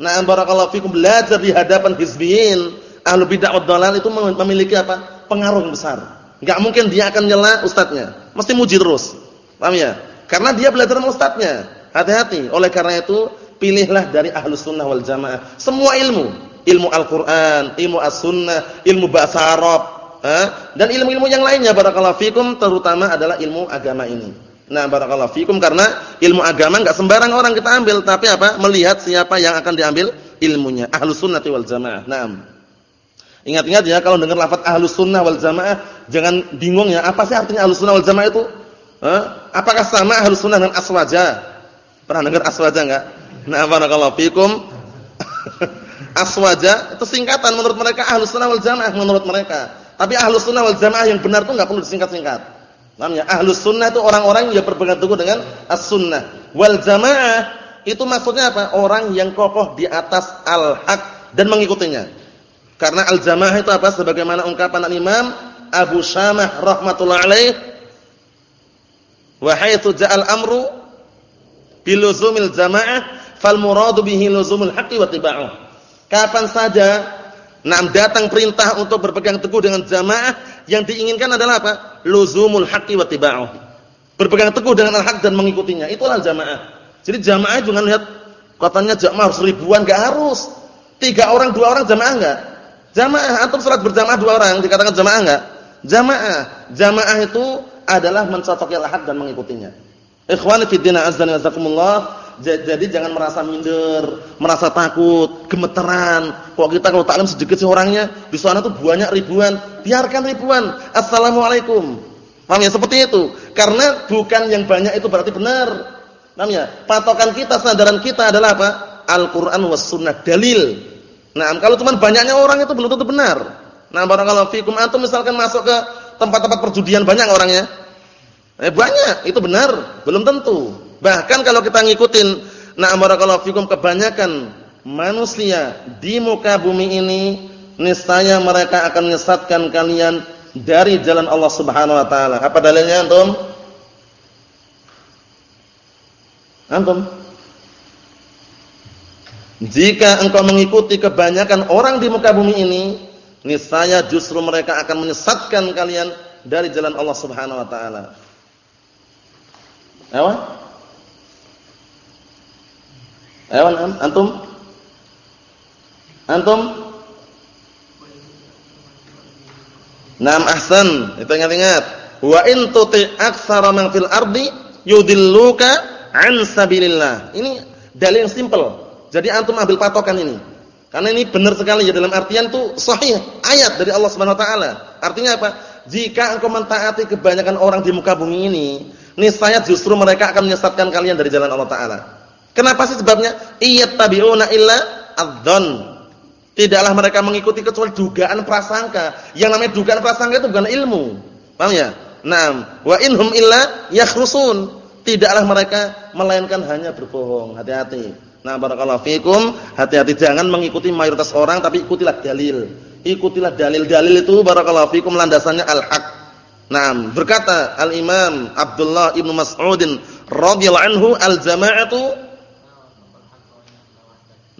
na'am barakallahu fikum, belajar di hadapan hizbiyin, ahlu bidah wad itu memiliki apa? Pengaruh yang besar. Enggak mungkin dia akan nyela ustadznya. Mesti muji terus. Paham ya? Karena dia belajar sama ustadznya. Hati-hati. Oleh karena itu, pilihlah dari ahlus sunnah wal jamaah. Semua ilmu, ilmu Al-Quran, ilmu as-sunnah, ilmu bahasa Arab, eh? dan ilmu-ilmu yang lainnya barakallahu fikum terutama adalah ilmu agama ini. Nah, barakallahu fikum karena ilmu agama enggak sembarang orang kita ambil, tapi apa? Melihat siapa yang akan diambil ilmunya. Ahlus sunnah wal jamaah. Naam. Ingat-ingat ya kalau dengar lafaz ahlus sunnah wal jamaah, jangan bingung ya, apa sih artinya ahlus sunnah wal jamaah itu? Eh? Apakah sama ahlus sunnah dengan aswaja? Pernah dengar aswaja enggak? Nah, barakallahu fikum. Aswaja itu singkatan menurut mereka Ahlus Sunnah wal Jamaah menurut mereka. Tapi Ahlus Sunnah wal Jamaah yang benar itu enggak perlu disingkat-singkat. Namanya Ahlus Sunnah itu orang-orang yang berpegang teguh dengan As-Sunnah. Wal Jamaah itu maksudnya apa? Orang yang kokoh di atas al-haq dan mengikutinya. Karena al-jamaah itu apa? Sebagaimana ungkapan Imam Abu Syamah rahmatullah alaih, "Wa haitsu ja'al amru biluzumil jamaah fal muradu bihi luzumul haqqi wa tiba'uh. Kapan saja nam datang perintah untuk berpegang teguh dengan jamaah yang diinginkan adalah apa? Luzumul haqqi wa tiba'uh. Berpegang teguh dengan al-haq dan mengikutinya. Itulah jamaah. Jadi jamaah jangan lihat katanya jamaah harus ribuan enggak harus. Tiga orang, dua orang jamaah enggak? Jamaah antum salat berjamaah dua orang dikatakan jamaah enggak? Jamaah. Jamaah itu adalah mencocoki al-haq dan mengikutinya. Ikhwani fi azza wa jadi jangan merasa minder, merasa takut, gemeteran. Kok kita kalau taklim sedikit sih orangnya, di sana tuh banyak ribuan. Biarkan ribuan. Assalamualaikum. Paham ya? Seperti itu. Karena bukan yang banyak itu berarti benar. Paham ya? Patokan kita, sandaran kita adalah apa? Al-Qur'an was sunnah dalil. Nah, kalau cuma banyaknya orang itu belum tentu benar. Nah, barakallahu fikum antum misalkan masuk ke tempat-tempat perjudian banyak orangnya. Eh banyak, itu benar, belum tentu. Bahkan kalau kita ngikutin nah barakallahu fikum kebanyakan manusia di muka bumi ini niscaya mereka akan menyesatkan kalian dari jalan Allah Subhanahu wa taala. Apa dalilnya antum? Antum? Jika engkau mengikuti kebanyakan orang di muka bumi ini, niscaya justru mereka akan menyesatkan kalian dari jalan Allah Subhanahu wa taala. Ayo? Ayo antum? Antum? Naam ahsan, itu ingat-ingat. Wa in tuti aktsara man fil ardi yudilluka an sabilillah. Ini dalil yang simple. Jadi antum ambil patokan ini. Karena ini benar sekali ya dalam artian itu sahih ayat dari Allah Subhanahu wa taala. Artinya apa? Jika engkau mentaati kebanyakan orang di muka bumi ini, niscaya justru mereka akan menyesatkan kalian dari jalan Allah taala. Kenapa sih sebabnya? Iyattabi'una illa adzan. Tidaklah mereka mengikuti kecuali dugaan prasangka. Yang namanya dugaan prasangka itu bukan ilmu. Paham ya? Naam, wa inhum illa yakhrusun. Tidaklah mereka melainkan hanya berbohong. Hati-hati. Nah, barakallahu fikum, hati-hati jangan mengikuti mayoritas orang tapi ikutilah dalil. Ikutilah dalil-dalil itu barakallahu fikum landasannya al-haq. Nah, berkata Al-Imam Abdullah Ibnu Mas'udin radhiyallahu anhu al-jama'atu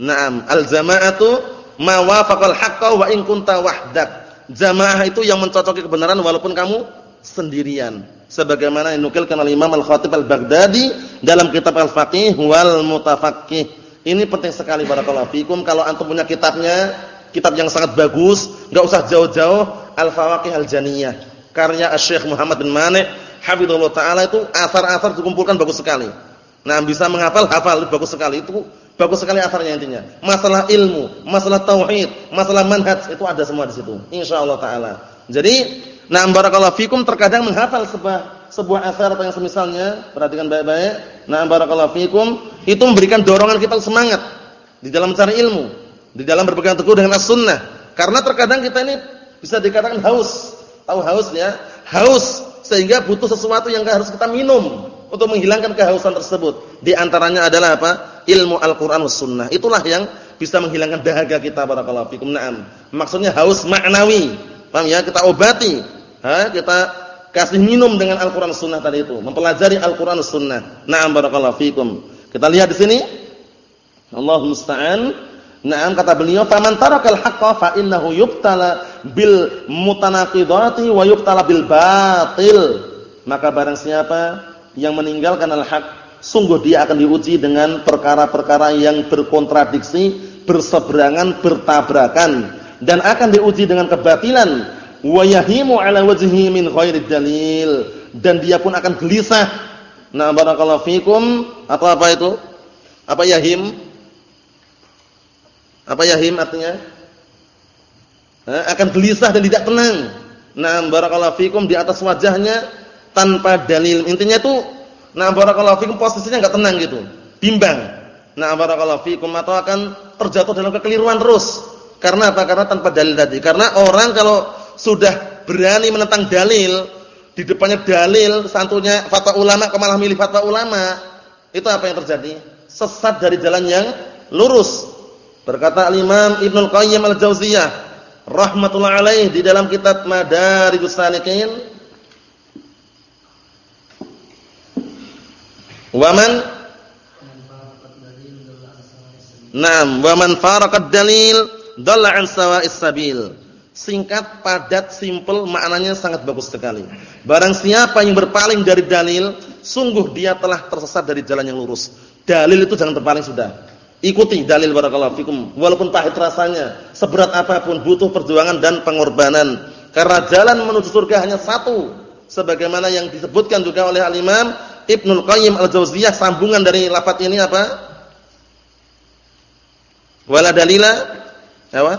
Naam, al-jama'atu ma wafaqal haqqa wa in kunta wahdak. Jamaah itu yang mencocoki kebenaran walaupun kamu sendirian. Sebagaimana dinukilkan oleh Imam Al-Khatib Al-Baghdadi dalam kitab Al-Faqih wal Mutafaqih. Ini penting sekali barakallahu fikum kalau antum punya kitabnya, kitab yang sangat bagus, enggak usah jauh-jauh Al-Fawaqih Al-Janiyah. Karya Asy-Syaikh Muhammad bin Mani' hafizallahu taala itu asar-asar dikumpulkan bagus sekali. Nah, bisa menghafal hafal bagus sekali itu bagus sekali asarnya intinya. Masalah ilmu, masalah tauhid, masalah manhaj itu ada semua di situ. Insyaallah taala. Jadi, nah barakallahu fikum terkadang menghafal sebuah sebuah asar atau yang semisalnya, perhatikan baik-baik. Nah, barakallahu fikum, itu memberikan dorongan kita semangat di dalam mencari ilmu, di dalam berpegang teguh dengan as-sunnah. Karena terkadang kita ini bisa dikatakan haus. Tahu haus ya? Haus sehingga butuh sesuatu yang harus kita minum untuk menghilangkan kehausan tersebut. Di antaranya adalah apa? Ilmu Al-Qur'an was sunnah. Itulah yang bisa menghilangkan dahaga kita barakallahu fikum. Naam. Maksudnya haus maknawi. Paham ya? Kita obati. Ha? Kita kasih minum dengan Al-Qur'an Sunnah tadi itu, mempelajari Al-Qur'an Sunnah. Na'am barakallahu fikum. Kita lihat di sini. Allah musta'an. Na'am kata beliau, "Faman tarakal haqqo fa innahu yubtala bil mutanaqidati wa yubtala bil batil." Maka barang siapa yang meninggalkan al-haq, sungguh dia akan diuji dengan perkara-perkara yang berkontradiksi, berseberangan, bertabrakan dan akan diuji dengan kebatilan wa yahimu ala wajhihi min ghairi dalil dan dia pun akan gelisah. Nah, barakallahu fikum atau apa itu? Apa yahim? Apa yahim artinya? Akan gelisah dan tidak tenang. Nah, barakallahu fikum di atas wajahnya tanpa dalil. Intinya itu nah barakallahu fikum posisinya enggak tenang gitu. Bimbang. Nah, barakallahu fikum atau akan terjatuh dalam kekeliruan terus. Karena apa? Karena tanpa dalil tadi. Karena orang kalau sudah berani menentang dalil, di depannya dalil, santunya fatwa ulama, kemalah milih fatwa ulama, itu apa yang terjadi? Sesat dari jalan yang lurus. Berkata al-Imam Ibnu Qayyim al-Jauziyah rahmatullah alaih di dalam kitab Madarijus Salikin Waman Naam, wa man faraqad dalil dalla an sawa'is sabil singkat, padat, simpel, maknanya sangat bagus sekali. Barang siapa yang berpaling dari dalil, sungguh dia telah tersesat dari jalan yang lurus. Dalil itu jangan terpaling sudah. Ikuti dalil barakallahu fikum, walaupun pahit rasanya, seberat apa pun butuh perjuangan dan pengorbanan. Karena jalan menuju surga hanya satu, sebagaimana yang disebutkan juga oleh al-Imam Ibnul Qayyim Al-Jauziyah sambungan dari lafaz ini apa? Wala dalila apa?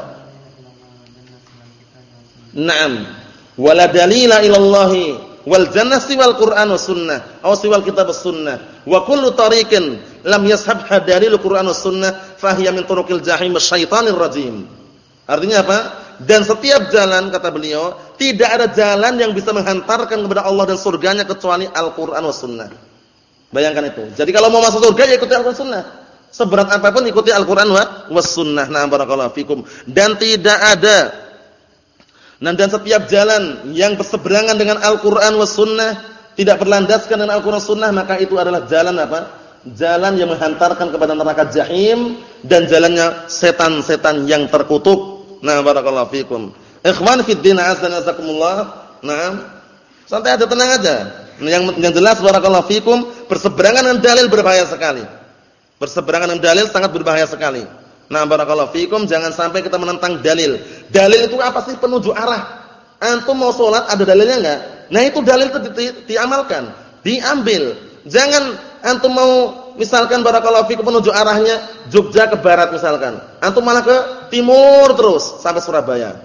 Naam. Wala dalila ilallahi wal jannati wal Qur'an was sunnah aw siwal kitab was sunnah wa kullu tariqin lam yashabha dalil Qur'an was sunnah fahiya min turuqil jahim asyaitanir rajim. Artinya apa? Dan setiap jalan kata beliau tidak ada jalan yang bisa menghantarkan kepada Allah dan surganya kecuali Al-Qur'an was sunnah. Bayangkan itu. Jadi kalau mau masuk surga ya ikuti Al-Qur'an sunnah. Seberat apa pun ikuti Al-Qur'an was sunnah. Nah, barakallahu fikum. Dan tidak ada dan dan setiap jalan yang berseberangan dengan Al-Qur'an was sunnah tidak berlandaskan dengan Al-Qur'an sunnah maka itu adalah jalan apa? jalan yang menghantarkan kepada neraka jahim dan jalannya setan-setan yang terkutuk. Nah, barakallahu fikum. Ikhwan fi din azan azakumullah. Nah, santai aja tenang aja. Yang yang jelas barakallahu fikum berseberangan dengan dalil berbahaya sekali. Berseberangan dengan dalil sangat berbahaya sekali. Nah, barakallahu fikum jangan sampai kita menentang dalil. Dalil itu apa sih penuju arah? Antum mau sholat ada dalilnya enggak? Nah, itu dalil itu di, di, diamalkan, diambil. Jangan antum mau misalkan barakallahu fikum menuju arahnya Jogja ke barat misalkan. Antum malah ke timur terus sampai Surabaya.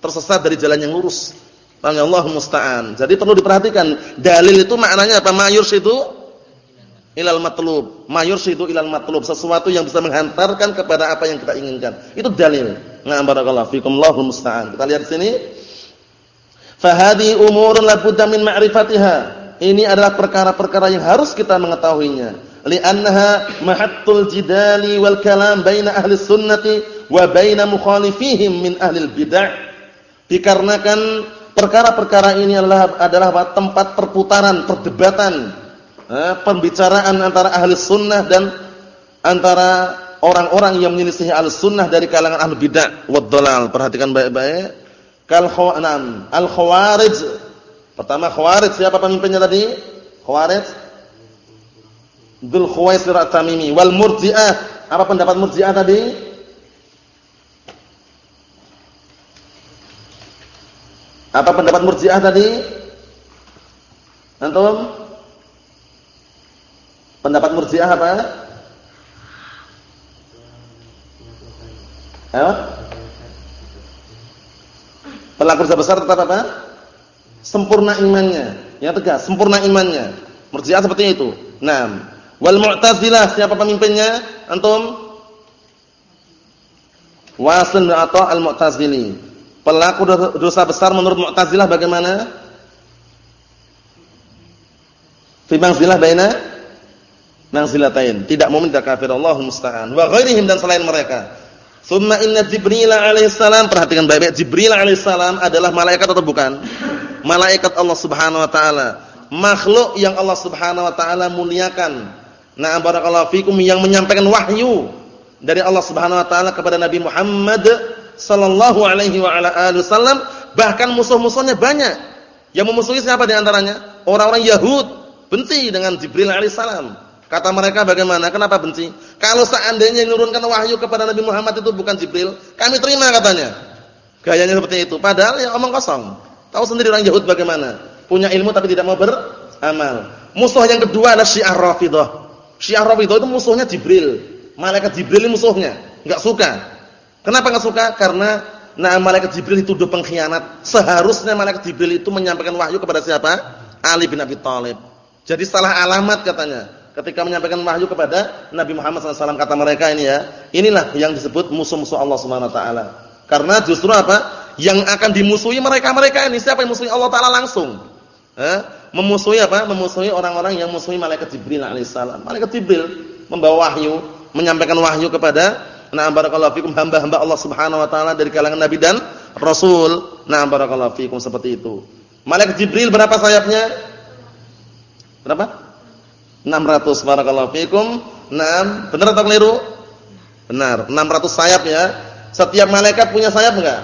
Tersesat dari jalan yang lurus. Allah musta'an. Jadi perlu diperhatikan, dalil itu maknanya apa? Mayur itu ilal matlub. Mayur itu ilal matlub, sesuatu yang bisa menghantarkan kepada apa yang kita inginkan. Itu dalil. Nah, barakallahu fikum, Allahul musta'an. Kita lihat sini. Fa hadhihi umurun la budda min. Ini adalah perkara-perkara yang harus kita mengetahuinya. Li'annaha mahattul jidali wal kalam baina ahli sunnati wa baina mukhalifihim min ahli bid'ah. Dikarenakan perkara-perkara ini adalah adalah tempat perputaran, perdebatan, pembicaraan antara ahli sunnah dan antara orang-orang yang menyelisih ahli sunnah dari kalangan ahli bid'ah wad Perhatikan baik-baik. Kal khawanam, al-khawarij Pertama Khawarij, siapa pemimpinnya tadi? Khawarij Dzul Khuwaisir At-Tamimi wal Murji'ah. Apa pendapat Murji'ah tadi? Apa pendapat Murji'ah tadi? Antum? Pendapat Murji'ah apa? Apa? Pelaku dosa besar tetap apa? sempurna imannya, yang tegas, sempurna imannya. Murji'ah seperti itu. Nah, wal Mu'tazilah siapa pemimpinnya? Antum? Wasil bin Atha al-Mu'tazili. Pelaku dosa besar menurut Mu'tazilah bagaimana? Fi manzilah baina manzilatain. Tidak mukmin tidak kafir, Allahul musta'an. Wa ghairihim dan selain mereka. Tsumma inna Jibril alaihi salam, perhatikan baik-baik, Jibril alaihi salam adalah malaikat atau bukan? malaikat Allah Subhanahu wa taala, makhluk yang Allah Subhanahu wa taala muliakan. Nah, barakallahu fikum yang menyampaikan wahyu dari Allah Subhanahu wa taala kepada Nabi Muhammad sallallahu alaihi wa ala alihi wasallam, bahkan musuh-musuhnya banyak. Yang memusuhi siapa di antaranya? Orang-orang Yahud benci dengan Jibril alaihissalam. Kata mereka bagaimana? Kenapa benci? Kalau seandainya menurunkan wahyu kepada Nabi Muhammad itu bukan Jibril, kami terima katanya. Gayanya seperti itu. Padahal ya omong kosong. Tahu sendiri orang Yahud bagaimana? Punya ilmu tapi tidak mau beramal. Musuh yang kedua adalah Syiah Rafidah. Syiah Rafidah itu musuhnya Jibril. Malaikat Jibril ini musuhnya, enggak suka. Kenapa enggak suka? Karena nah malaikat Jibril itu pengkhianat. Seharusnya malaikat Jibril itu menyampaikan wahyu kepada siapa? Ali bin Abi Thalib. Jadi salah alamat katanya. Ketika menyampaikan wahyu kepada Nabi Muhammad SAW kata mereka ini ya, inilah yang disebut musuh-musuh Allah Subhanahu Taala. Karena justru apa? yang akan dimusuhi mereka-mereka ini siapa yang musuhi Allah taala langsung eh? Memusuhi apa? Memusuhi orang-orang yang musuhi malaikat Jibril alaihissalam malaikat Jibril membawa wahyu menyampaikan wahyu kepada na'am barakallahu fikum hamba-hamba Allah Subhanahu wa taala dari kalangan nabi dan rasul. Na'am barakallahu fikum seperti itu. Malaikat Jibril berapa sayapnya? Berapa? 600 barakallahu fikum. Na'am benar atau keliru? Benar. 600 sayap ya. Setiap malaikat punya sayap enggak?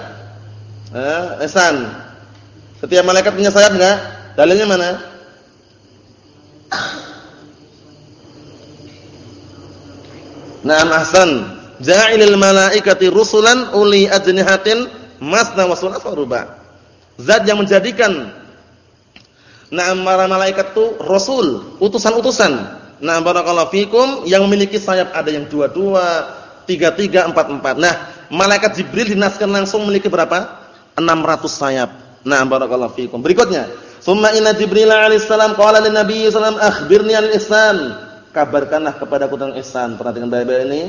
Eh, Ihsan. Setiap malaikat punya sayap enggak? Dalilnya mana? Naam ahsan. Ja'ilil malaikati rusulan uli ajnihatin masna wa thulatha ruba. Zat yang menjadikan Naam para malaikat itu rasul, utusan-utusan. Nah, barakallahu fikum yang memiliki sayap ada yang dua-dua, tiga-tiga, empat-empat. Nah, malaikat Jibril dinaskan langsung memiliki berapa? 600 sayap. Nah, barakallahu fikum. Berikutnya, "Tsumma inna Jibril alaihissalam qala lin Nabi sallallahu akhbirni al ihsan." Kabarkanlah kepadaku tentang ihsan. Perhatikan baik-baik ini.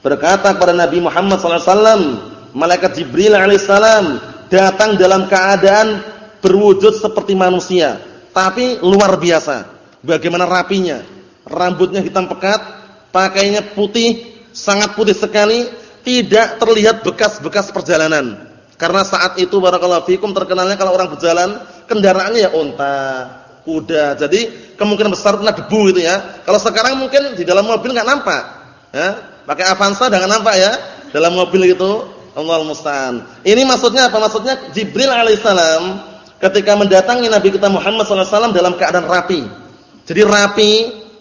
Berkata kepada Nabi Muhammad sallallahu alaihi wasallam, Malaikat Jibril alaihissalam datang dalam keadaan berwujud seperti manusia, tapi luar biasa. Bagaimana rapinya? Rambutnya hitam pekat, pakainya putih, sangat putih sekali, tidak terlihat bekas-bekas perjalanan. Karena saat itu barakallahu fikum terkenalnya kalau orang berjalan kendaraannya ya unta, kuda. Jadi kemungkinan besar kena debu gitu ya. Kalau sekarang mungkin di dalam mobil nggak nampak. Ya, pakai Avanza jangan nampak ya. Dalam mobil gitu Allah musta'an. Ini maksudnya apa? Maksudnya Jibril alaihissalam ketika mendatangi Nabi kita Muhammad SAW dalam keadaan rapi. Jadi rapi,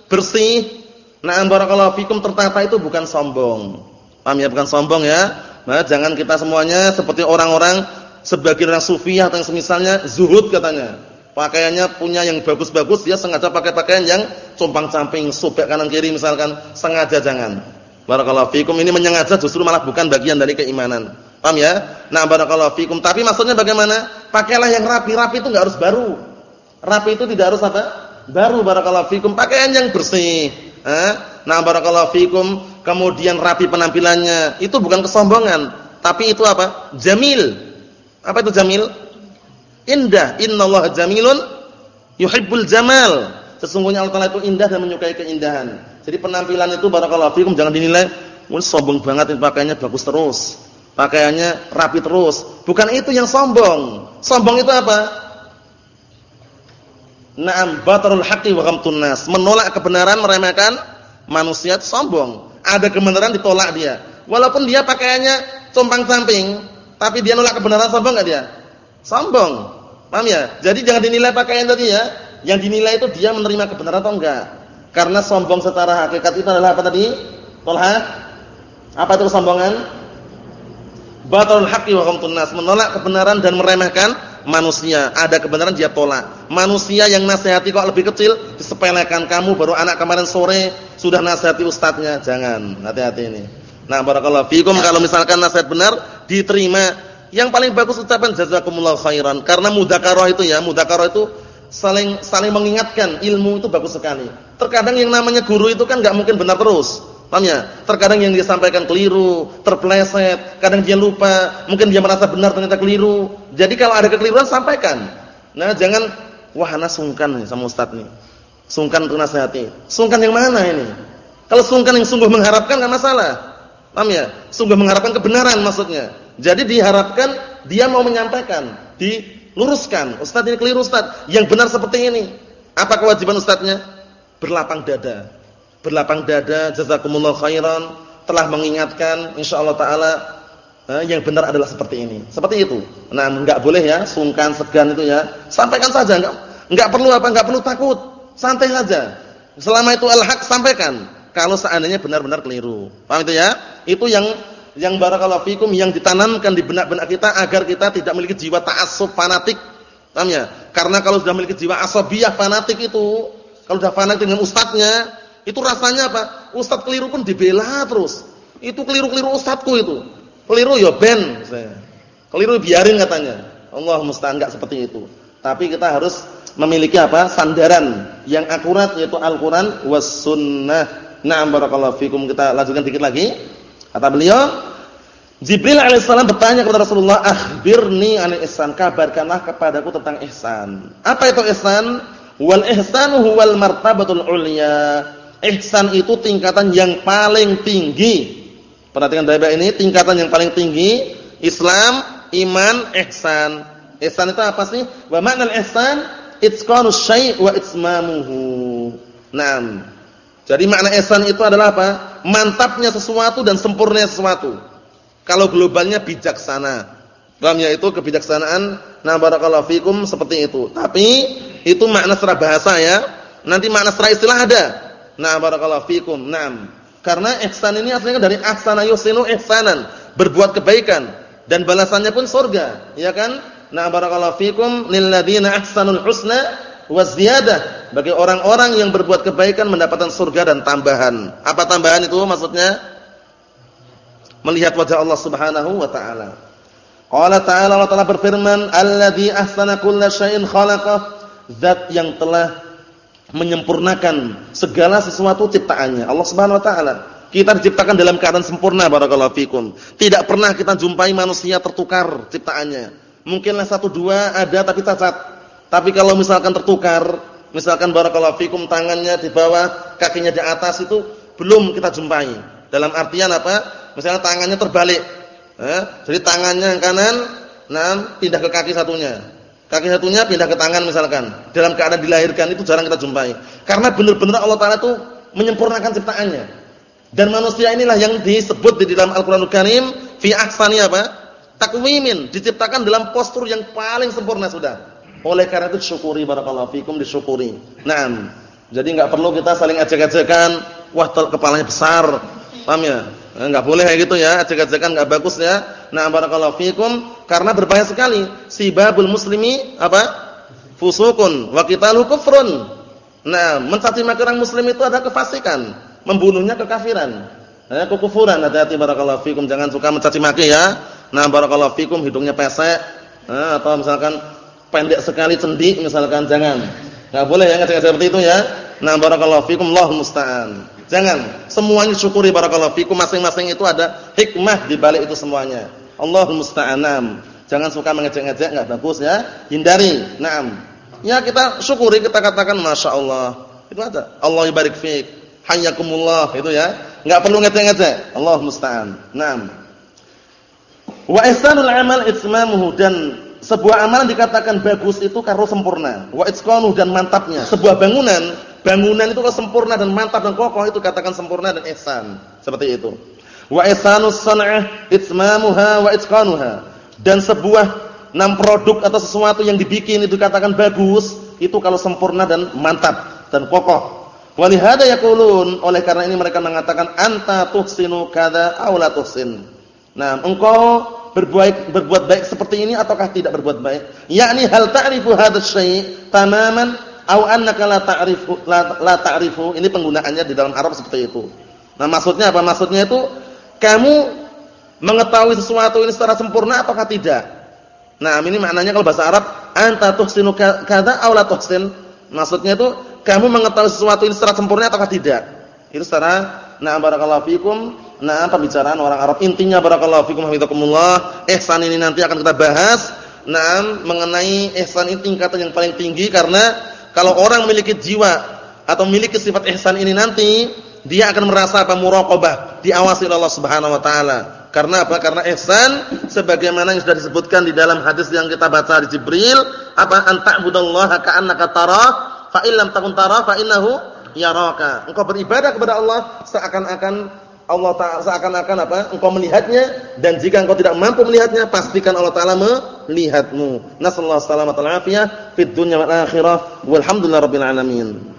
bersih. Na'am barakallahu fikum tertata itu bukan sombong. Paham ya? Bukan sombong ya. Nah, jangan kita semuanya seperti orang-orang sebagian orang sufi atau yang semisalnya zuhud katanya. Pakaiannya punya yang bagus-bagus, dia sengaja pakai pakaian yang compang-camping, sobek kanan kiri misalkan, sengaja jangan. Barakallahu fikum ini menyengaja justru malah bukan bagian dari keimanan. Paham ya? Nah, barakallahu fikum. Tapi maksudnya bagaimana? Pakailah yang rapi. Rapi itu enggak harus baru. Rapi itu tidak harus apa? Baru barakallahu fikum. Pakaian yang bersih. Eh? Nah, barakallahu fikum. Kemudian rapi penampilannya. Itu bukan kesombongan, tapi itu apa? Jamil. Apa itu jamil? Indah. Innallaha jamilun yuhibbul jamal. Sesungguhnya Allah Taala itu indah dan menyukai keindahan. Jadi penampilan itu barakallahu fikum jangan dinilai mun sombong banget pakaiannya bagus terus. Pakaiannya rapi terus. Bukan itu yang sombong. Sombong itu apa? Na'am batarul haqqi wa ghamtun nas. Menolak kebenaran, meremehkan manusia sombong. Ada kebenaran ditolak dia. Walaupun dia pakaiannya compang-camping, tapi dia nolak kebenaran sombong enggak dia? Sombong. Paham ya? Jadi jangan dinilai pakaian tadi ya. Yang dinilai itu dia menerima kebenaran atau enggak. Karena sombong secara hakikat itu adalah apa tadi? Tolha? Apa itu kesombongan? Batalul haqqi wa ghamtun nas, menolak kebenaran dan meremehkan manusia. Ada kebenaran dia tolak. Manusia yang nasihati kok lebih kecil disepelekan kamu baru anak kemarin sore sudah nasihati ustadznya. Jangan, hati-hati ini. Nah, barakallahu fikum kalau misalkan nasihat benar diterima. Yang paling bagus ucapan jazakumullahu khairan karena mudzakarah itu ya, mudzakarah itu saling saling mengingatkan ilmu itu bagus sekali. Terkadang yang namanya guru itu kan nggak mungkin benar terus. Paham ya? Terkadang yang dia sampaikan keliru, terpleset, kadang dia lupa, mungkin dia merasa benar ternyata keliru. Jadi kalau ada kekeliruan sampaikan. Nah, jangan wah ana sungkan nih sama ustaz nih. Sungkan untuk nasihati. Sungkan yang mana ini? Kalau sungkan yang sungguh mengharapkan enggak masalah. Paham ya? Sungguh mengharapkan kebenaran maksudnya. Jadi diharapkan dia mau menyampaikan, di luruskan. Ustaz ini keliru Ustaz. Yang benar seperti ini. Apa kewajiban ustaznya? Berlapang dada. Berlapang dada, jazakumullah khairan, telah mengingatkan insyaallah taala eh, yang benar adalah seperti ini. Seperti itu. Nah, enggak boleh ya sungkan segan itu ya. Sampaikan saja, enggak enggak perlu apa? Enggak perlu takut. Santai saja. Selama itu al-haq sampaikan. Kalau seandainya benar-benar keliru. Paham itu ya? Itu yang yang barakallahu fikum yang ditanamkan di benak-benak kita agar kita tidak memiliki jiwa ta'assub fanatik. Paham ya? Karena kalau sudah memiliki jiwa asabiyah fanatik itu, kalau sudah fanatik dengan ustadznya, itu rasanya apa? Ustadz keliru pun dibela terus. Itu keliru-keliru ustadzku itu. Keliru ya ben saya. Keliru biarin katanya. Allah musta'an enggak seperti itu. Tapi kita harus memiliki apa? sandaran yang akurat yaitu Al-Qur'an was sunnah. Na'am barakallahu fikum. Kita lanjutkan dikit lagi. Kata beliau, Jibril alaihissalam bertanya kepada Rasulullah, "Akhbirni 'anil ihsan." Kabarkanlah kepadaku tentang ihsan. Apa itu ihsan? Wal ihsanu huwal martabatul ulya. Ihsan itu tingkatan yang paling tinggi. Perhatikan baik-baik ini, tingkatan yang paling tinggi Islam, iman, ihsan. Ihsan itu apa sih? Wa ma'nal ihsan itqanu syai' wa itsmamuhu. Naam. Jadi makna ihsan itu adalah apa? Mantapnya sesuatu dan sempurnanya sesuatu. Kalau globalnya bijaksana. Paham ya itu kebijaksanaan. Nah, barakallahu fikum seperti itu. Tapi itu makna secara bahasa ya. Nanti makna secara istilah ada. Nah, barakallahu fikum. Naam. Karena ihsan ini aslinya dari ahsana yusinu ihsanan, berbuat kebaikan dan balasannya pun surga, ya kan? Nah, barakallahu fikum lil ladzina ahsanul husna waziyadah bagi orang-orang yang berbuat kebaikan mendapatkan surga dan tambahan. Apa tambahan itu maksudnya? Melihat wajah Allah Subhanahu wa taala. Qala ta'ala Allah Ta'ala berfirman, "Alladzi ahsana kulla syai'in khalaqah." Zat yang telah menyempurnakan segala sesuatu ciptaannya. Allah Subhanahu wa taala Kita diciptakan dalam keadaan sempurna barakallahu fikum. Tidak pernah kita jumpai manusia tertukar ciptaannya. Mungkinlah satu dua ada tapi cacat. Tapi kalau misalkan tertukar, misalkan barakallahu fikum tangannya di bawah, kakinya di atas itu belum kita jumpai. Dalam artian apa? Misalnya tangannya terbalik. Eh, jadi tangannya yang kanan, nah pindah ke kaki satunya. Kaki satunya pindah ke tangan misalkan. Dalam keadaan dilahirkan itu jarang kita jumpai. Karena benar-benar Allah Taala itu menyempurnakan ciptaannya. Dan manusia inilah yang disebut di dalam Al-Qur'anul Karim fi ahsani apa? Takwimin, diciptakan dalam postur yang paling sempurna sudah. Oleh karena itu syukuri barakallahu fikum disyukuri. Naam. Jadi enggak perlu kita saling ajak-ajakan, wah kepalanya besar. Paham ya? Enggak boleh kayak gitu ya, ajak-ajakan enggak bagus ya. Nah, barakallahu fikum karena berbahaya sekali. Sibabul muslimi apa? Fusukun wa qitalu kufrun. Nah, mencaci maki orang muslim itu ada kefasikan, membunuhnya kekafiran. Eh, kekufuran. Hati-hati barakallahu fikum, jangan suka mencaci maki ya. Nah, barakallahu fikum hidungnya pesek, eh, atau misalkan pendek sekali cendik misalkan jangan. Enggak boleh ya ngajak seperti itu ya. Nah, barakallahu fikum, Allahu musta'an. Jangan, semuanya syukuri barakallahu fikum, masing-masing itu ada hikmah di balik itu semuanya. Allahul musta'anam. Jangan suka mengejek-ngejek enggak bagus ya. Hindari. Naam. Ya kita syukuri kita katakan masya Allah. Itu ada. Allah ibarik fiik. Hayyakumullah itu ya. Enggak perlu ngecek-ngecek. Allah musta'an. Naam. Wa ihsanul amal itmamuhu dan sebuah amalan dikatakan bagus itu kalau sempurna. Wa itqanuhu dan mantapnya. Sebuah bangunan, bangunan itu kalau sempurna dan mantap dan kokoh itu katakan sempurna dan ihsan. Seperti itu. Wa ihsanus san'ah itmamuha wa itqanuha. Dan sebuah enam produk atau sesuatu yang dibikin itu dikatakan bagus, itu kalau sempurna dan mantap dan kokoh. Walihada yaqulun, oleh karena ini mereka mengatakan anta tuhsinu kada aw la tuhsin. Nah, engkau berbuat berbuat baik seperti ini ataukah tidak berbuat baik? Yakni hal ta'rifu hadzal syai' tamaman aw annaka la ta'rifu la, ta'rifu. Ini penggunaannya di dalam Arab seperti itu. Nah, maksudnya apa? Maksudnya itu kamu mengetahui sesuatu ini secara sempurna ataukah tidak? Nah, ini maknanya kalau bahasa Arab anta tuhsinu kadza aw la tuhsin. Maksudnya itu kamu mengetahui sesuatu ini secara sempurna atau tidak. Itu secara nah barakallahu fikum. Nah, pembicaraan orang Arab intinya barakallahu fikum hafizakumullah. Ihsan ini nanti akan kita bahas. Nah, mengenai ihsan ini tingkatan yang paling tinggi karena kalau orang memiliki jiwa atau memiliki sifat ihsan ini nanti dia akan merasa apa muraqabah, diawasi oleh Allah Subhanahu wa taala. Karena apa? Karena ihsan sebagaimana yang sudah disebutkan di dalam hadis yang kita baca di Jibril, apa anta'budallaha ka'annaka tarah, fa illam takun tarah fa innahu yaraka. Engkau beribadah kepada Allah seakan-akan Allah taala seakan-akan apa? Engkau melihatnya dan jika engkau tidak mampu melihatnya, pastikan Allah taala melihatmu. Nasallahu alaihi wasallam fid dunya wal akhirah. Walhamdulillahirabbil alamin.